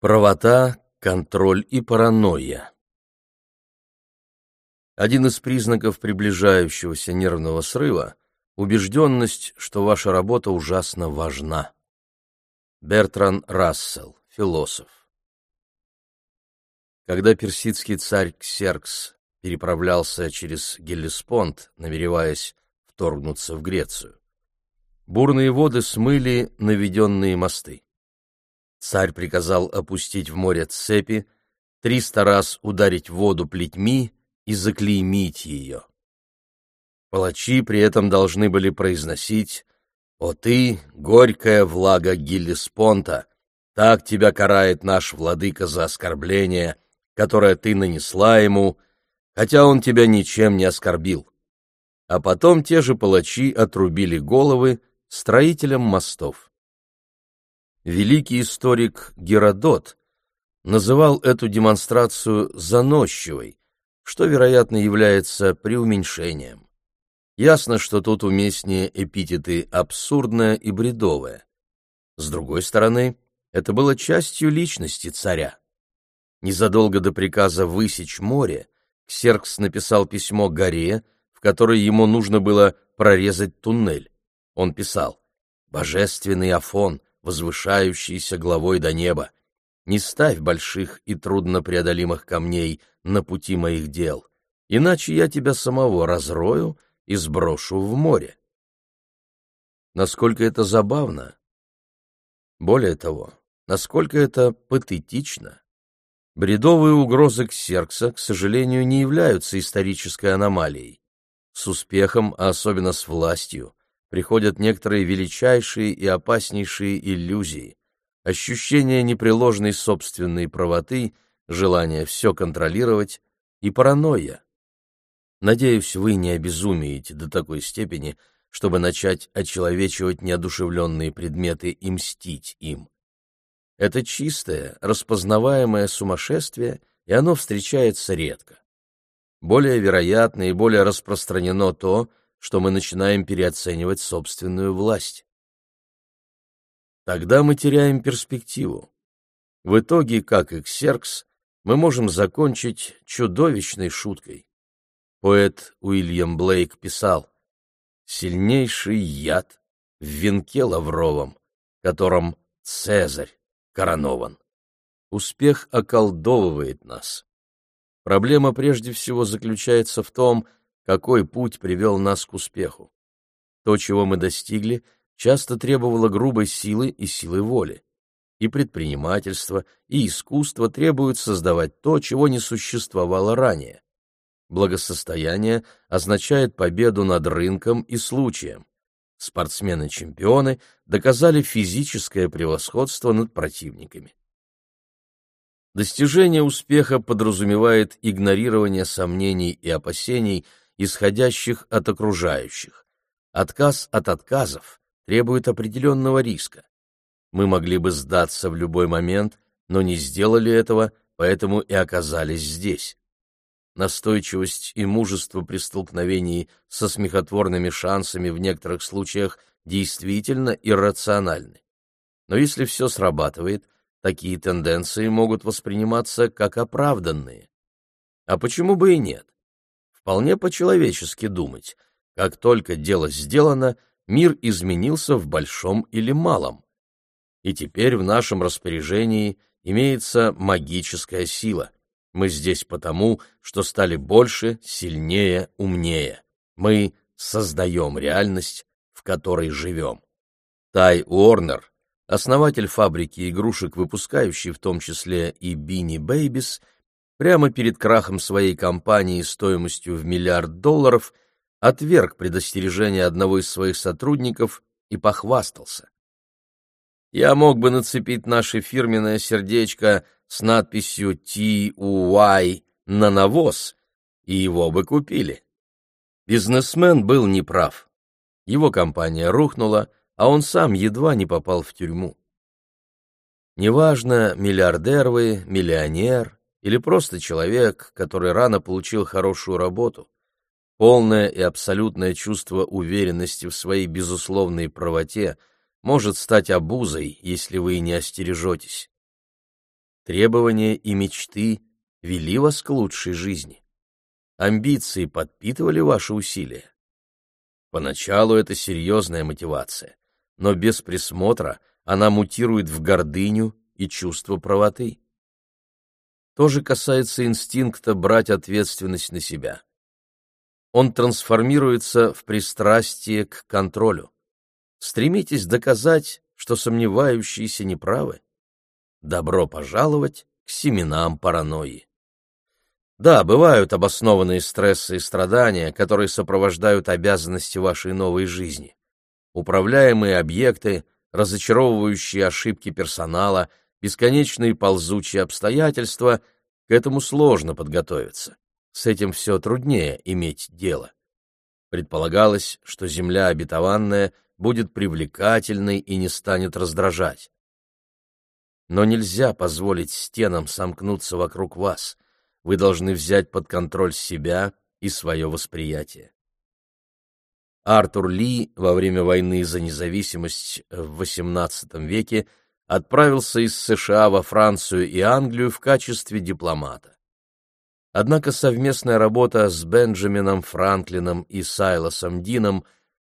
Правота, контроль и паранойя. Один из признаков приближающегося нервного срыва – убежденность, что ваша работа ужасно важна. Бертран Рассел, философ. Когда персидский царь Ксеркс переправлялся через Геллеспонд, намереваясь вторгнуться в Грецию, бурные воды смыли наведенные мосты. Царь приказал опустить в море цепи, триста раз ударить воду плетьми и заклеймить ее. Палачи при этом должны были произносить «О ты, горькая влага Гиллеспонта, так тебя карает наш владыка за оскорбление, которое ты нанесла ему, хотя он тебя ничем не оскорбил». А потом те же палачи отрубили головы строителям мостов. Великий историк Геродот называл эту демонстрацию заносчивой, что, вероятно, является преуменьшением. Ясно, что тут уместнее эпитеты «абсурдное» и «бредовое». С другой стороны, это было частью личности царя. Незадолго до приказа высечь море Ксеркс написал письмо горе, в которой ему нужно было прорезать туннель. Он писал «Божественный Афон, возвышающийся главой до неба. Не ставь больших и труднопреодолимых камней на пути моих дел, иначе я тебя самого разрою и сброшу в море. Насколько это забавно? Более того, насколько это патетично? Бредовые угрозы Ксеркса, к сожалению, не являются исторической аномалией. С успехом, а особенно с властью, приходят некоторые величайшие и опаснейшие иллюзии, ощущение непреложной собственной правоты, желание все контролировать и паранойя. Надеюсь, вы не обезумеете до такой степени, чтобы начать очеловечивать неодушевленные предметы и мстить им. Это чистое, распознаваемое сумасшествие, и оно встречается редко. Более вероятно и более распространено то, что мы начинаем переоценивать собственную власть. Тогда мы теряем перспективу. В итоге, как и Ксеркс, мы можем закончить чудовищной шуткой. Поэт Уильям Блейк писал «Сильнейший яд в венке лавровом, которым Цезарь коронован. Успех околдовывает нас. Проблема прежде всего заключается в том, какой путь привел нас к успеху. То, чего мы достигли, часто требовало грубой силы и силы воли. И предпринимательство, и искусство требуют создавать то, чего не существовало ранее. Благосостояние означает победу над рынком и случаем. Спортсмены-чемпионы доказали физическое превосходство над противниками. Достижение успеха подразумевает игнорирование сомнений и опасений – исходящих от окружающих. Отказ от отказов требует определенного риска. Мы могли бы сдаться в любой момент, но не сделали этого, поэтому и оказались здесь. Настойчивость и мужество при столкновении со смехотворными шансами в некоторых случаях действительно иррациональны. Но если все срабатывает, такие тенденции могут восприниматься как оправданные. А почему бы и нет? Вполне по-человечески думать. Как только дело сделано, мир изменился в большом или малом. И теперь в нашем распоряжении имеется магическая сила. Мы здесь потому, что стали больше, сильнее, умнее. Мы создаем реальность, в которой живем. Тай Уорнер, основатель фабрики игрушек, выпускающий в том числе и Бини Бэйбис, прямо перед крахом своей компании стоимостью в миллиард долларов отверг предостережение одного из своих сотрудников и похвастался. Я мог бы нацепить наше фирменное сердечко с надписью TUY на навоз, и его бы купили. Бизнесмен был неправ. Его компания рухнула, а он сам едва не попал в тюрьму. Неважно, миллиардер вы, миллионер, или просто человек, который рано получил хорошую работу. Полное и абсолютное чувство уверенности в своей безусловной правоте может стать обузой, если вы не остережетесь. Требования и мечты вели вас к лучшей жизни. Амбиции подпитывали ваши усилия. Поначалу это серьезная мотивация, но без присмотра она мутирует в гордыню и чувство правоты. То же касается инстинкта брать ответственность на себя. Он трансформируется в пристрастие к контролю. Стремитесь доказать, что сомневающиеся неправы. Добро пожаловать к семенам паранойи. Да, бывают обоснованные стрессы и страдания, которые сопровождают обязанности вашей новой жизни. Управляемые объекты, разочаровывающие ошибки персонала, бесконечные ползучие обстоятельства — к этому сложно подготовиться. С этим все труднее иметь дело. Предполагалось, что земля обетованная будет привлекательной и не станет раздражать. Но нельзя позволить стенам сомкнуться вокруг вас. Вы должны взять под контроль себя и свое восприятие. Артур Ли во время войны за независимость в XVIII веке отправился из США во Францию и Англию в качестве дипломата. Однако совместная работа с Бенджамином Франклином и Сайлосом Дином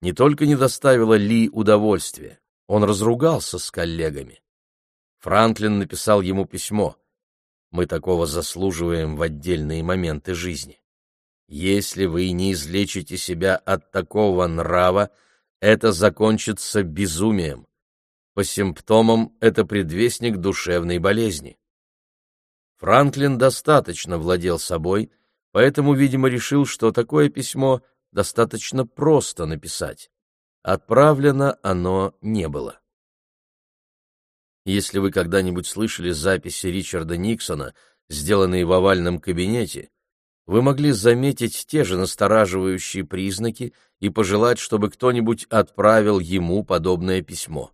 не только не доставила Ли удовольствия, он разругался с коллегами. Франклин написал ему письмо. Мы такого заслуживаем в отдельные моменты жизни. Если вы не излечите себя от такого нрава, это закончится безумием. По симптомам это предвестник душевной болезни. Франклин достаточно владел собой, поэтому, видимо, решил, что такое письмо достаточно просто написать. Отправлено оно не было. Если вы когда-нибудь слышали записи Ричарда Никсона, сделанные в овальном кабинете, вы могли заметить те же настораживающие признаки и пожелать, чтобы кто-нибудь отправил ему подобное письмо.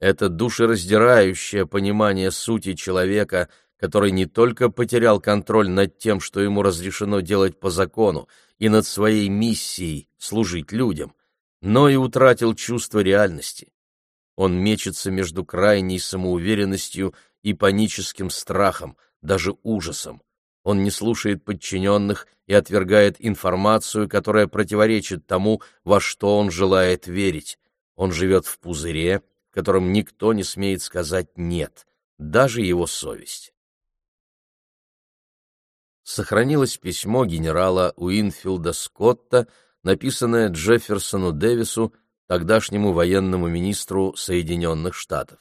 Это душераздирающее понимание сути человека, который не только потерял контроль над тем, что ему разрешено делать по закону, и над своей миссией служить людям, но и утратил чувство реальности. Он мечется между крайней самоуверенностью и паническим страхом, даже ужасом. Он не слушает подчиненных и отвергает информацию, которая противоречит тому, во что он желает верить. Он живет в пузыре, в котором никто не смеет сказать «нет», даже его совесть. Сохранилось письмо генерала Уинфилда Скотта, написанное Джефферсону Дэвису тогдашнему военному министру Соединенных Штатов.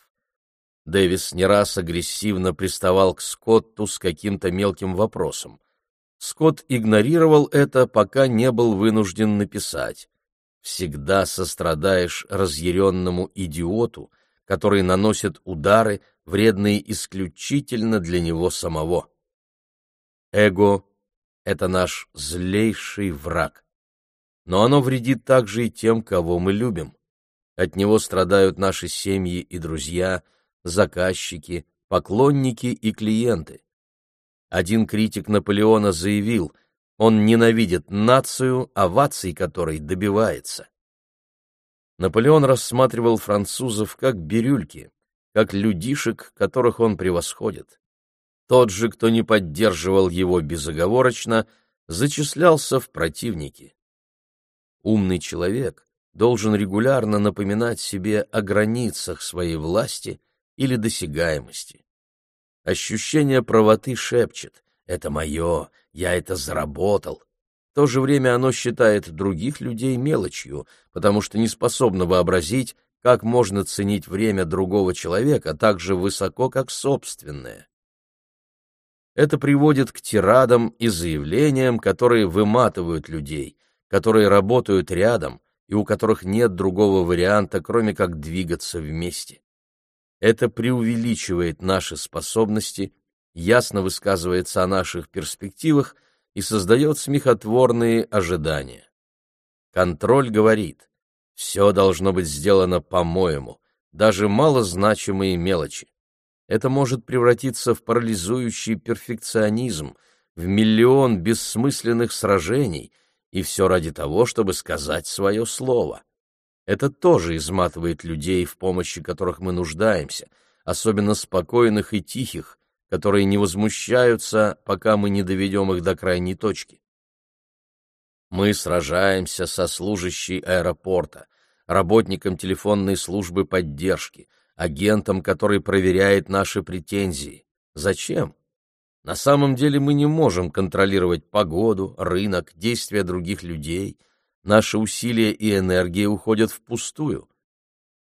Дэвис не раз агрессивно приставал к Скотту с каким-то мелким вопросом. Скотт игнорировал это, пока не был вынужден написать. «Всегда сострадаешь разъяренному идиоту, который наносит удары, вредные исключительно для него самого». Эго — это наш злейший враг но оно вредит также и тем, кого мы любим. От него страдают наши семьи и друзья, заказчики, поклонники и клиенты. Один критик Наполеона заявил, он ненавидит нацию, оваций которой добивается. Наполеон рассматривал французов как бирюльки, как людишек, которых он превосходит. Тот же, кто не поддерживал его безоговорочно, зачислялся в противники. Умный человек должен регулярно напоминать себе о границах своей власти или досягаемости. Ощущение правоты шепчет «это мое, я это заработал». В то же время оно считает других людей мелочью, потому что не способно вообразить, как можно ценить время другого человека так же высоко, как собственное. Это приводит к тирадам и заявлениям, которые выматывают людей, которые работают рядом и у которых нет другого варианта, кроме как двигаться вместе. Это преувеличивает наши способности, ясно высказывается о наших перспективах и создает смехотворные ожидания. Контроль говорит, все должно быть сделано по-моему, даже малозначимые мелочи. Это может превратиться в парализующий перфекционизм, в миллион бессмысленных сражений, и все ради того, чтобы сказать свое слово. Это тоже изматывает людей, в помощи которых мы нуждаемся, особенно спокойных и тихих, которые не возмущаются, пока мы не доведем их до крайней точки. Мы сражаемся со служащей аэропорта, работником телефонной службы поддержки, агентом, который проверяет наши претензии. Зачем? На самом деле мы не можем контролировать погоду, рынок, действия других людей. Наши усилия и энергия уходят впустую.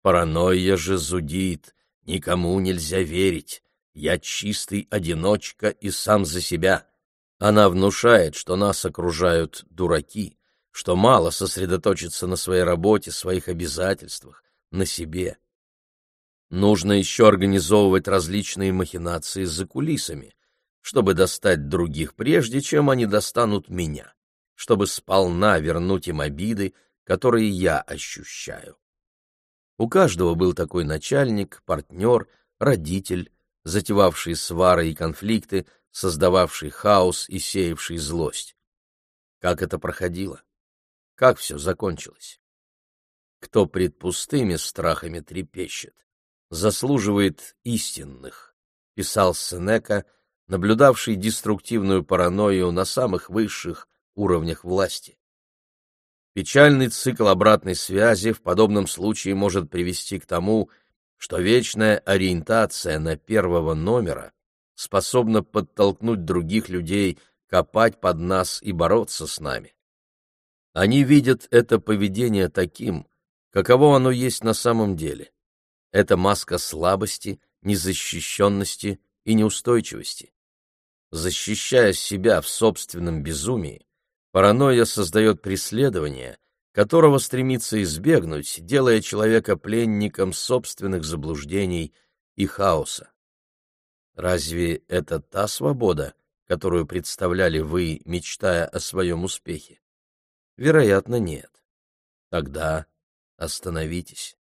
Паранойя же зудит, никому нельзя верить. Я чистый одиночка и сам за себя. Она внушает, что нас окружают дураки, что мало сосредоточиться на своей работе, своих обязательствах, на себе. Нужно еще организовывать различные махинации за кулисами, чтобы достать других прежде, чем они достанут меня, чтобы сполна вернуть им обиды, которые я ощущаю. У каждого был такой начальник, партнер, родитель, затевавший свары и конфликты, создававший хаос и сеявший злость. Как это проходило? Как все закончилось? Кто пред пустыми страхами трепещет, заслуживает истинных, писал Сенека, наблюдавший деструктивную паранойю на самых высших уровнях власти. Печальный цикл обратной связи в подобном случае может привести к тому, что вечная ориентация на первого номера способна подтолкнуть других людей копать под нас и бороться с нами. Они видят это поведение таким, каково оно есть на самом деле. Это маска слабости, незащищенности и неустойчивости. Защищая себя в собственном безумии, паранойя создает преследование, которого стремится избегнуть, делая человека пленником собственных заблуждений и хаоса. Разве это та свобода, которую представляли вы, мечтая о своем успехе? Вероятно, нет. Тогда остановитесь.